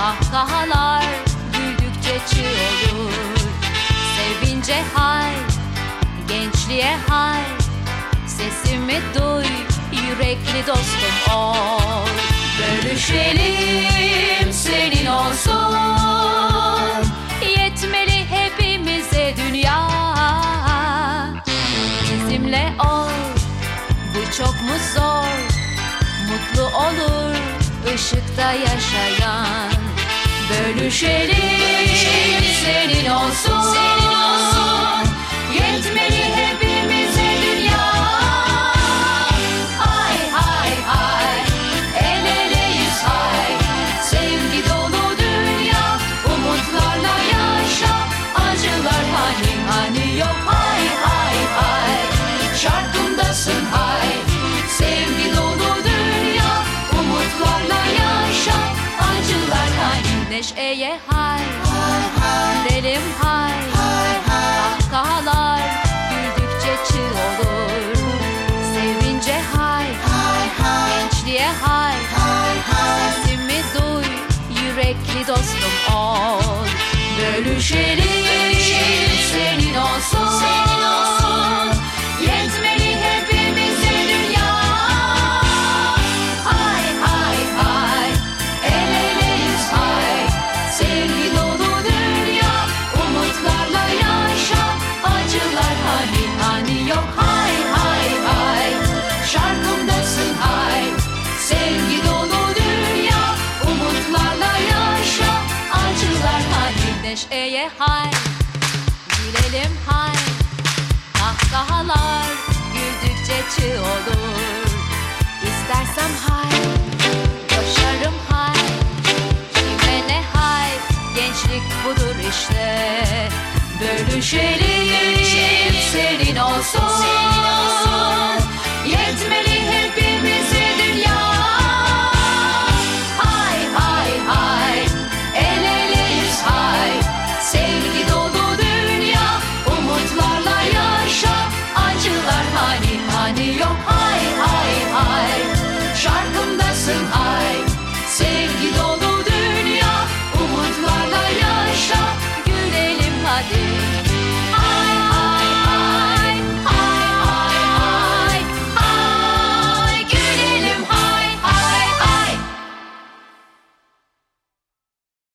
Kahkahalar güldükçe çığ olur. Sevince hay, gençliğe hay Sesimi duy, yürekli dostum ol. Bölüşelim senin olsun. Yetmeli hepimize dünya. Bizimle ol, bu çok mu zor? Mutlu olur ışıkta yaşayan Bölüşelim. Senin olsun. Yetmeli hepimize dünya. Hay hay hay. El eleyiz hay. Sevgi dolu dünya. Umutlarla yaşa. Acılar hani hani yok. Hay hay hay. Şarkımdasın hay Neşeye hay. Gidelim hay. Kahkahalar Güldükçe çığ olur. Sevince hay. Gençliğe hay. Sesimi duy Yürekli dostum ol. Bölüşelim Senin olsun. Yetmeli Neşeye hay. Gülelim hay. Kahkahalar güldükçe çığ olur. İstersem hay. Koşarım hay. Kime ne hay? Gençlik budur işte. Bölüşelim senin olsun